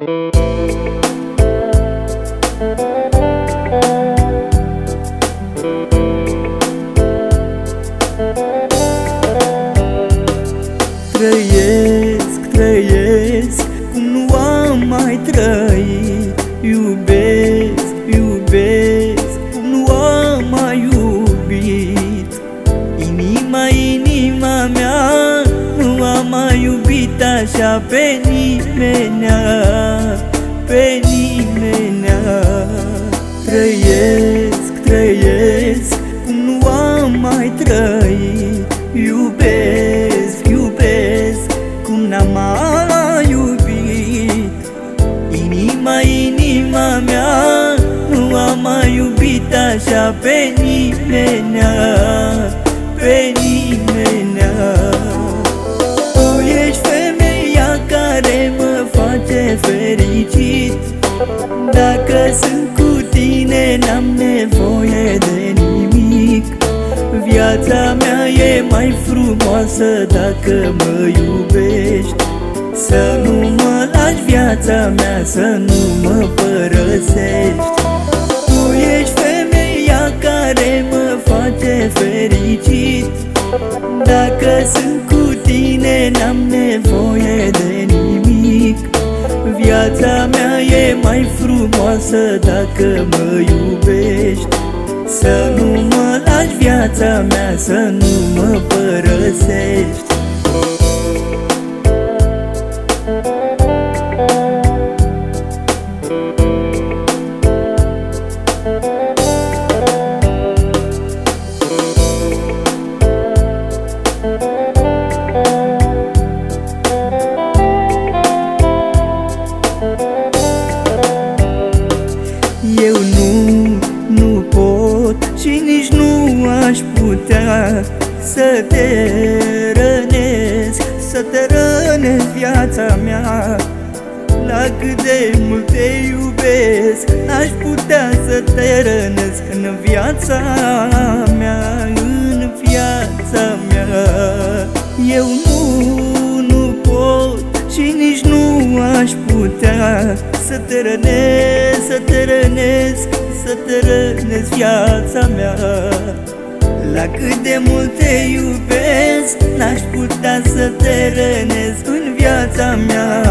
Trăiesc, trăiesc cum nu am mai trăit așa pe nimenea Pe nimenea Trăiesc, trăiesc cum nu am mai trăit. Iubesc, iubesc cum n-am mai iubit. Inima, inima mea nu am mai iubit așa pe nimenea Dacă sunt cu tine n-am nevoie de nimic. Viața mea e mai frumoasă dacă mă iubești. Să nu mă lași viața mea, să nu mă părăsești. Tu ești femeia care mă face fericit. Dacă sunt cu tine n-am nevoie de nimic. Viața mea e mai frumoasă dacă mă iubești. Să nu mă lași viața mea, să nu mă părăsești Eu nu, nu pot și nici nu aș putea Să te rănesc, să te rănesc viața mea. La cât de mult te iubesc N-aș putea să te rănesc în viața mea În viața mea. Eu nu, nu pot și nici nu aș putea Să te rănesc, să te rănesc, să te rănesc viața mea. La cât de mult te iubesc N-aș putea să te rănesc în viața mea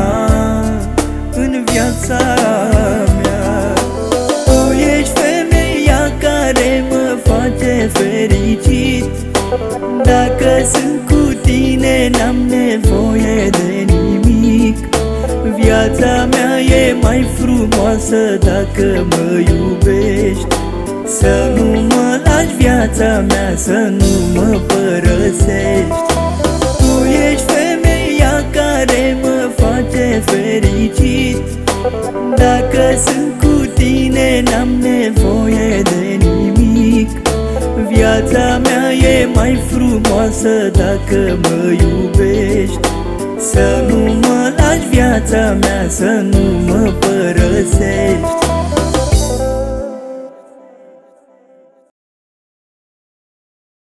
În viața mea. Tu ești femeia care mă face fericit. Dacă sunt cu tine n-am nevoie de nimic Viața mea e mai frumoasă dacă mă iubești. Să nu mă lași viața mea, să nu mă părăsești. Tu ești femeia care mă face fericit. Dacă sunt cu tine n-am nevoie de nimic. Viața mea e mai frumoasă dacă mă iubești Să nu mă lași viața mea, să nu mă părăsești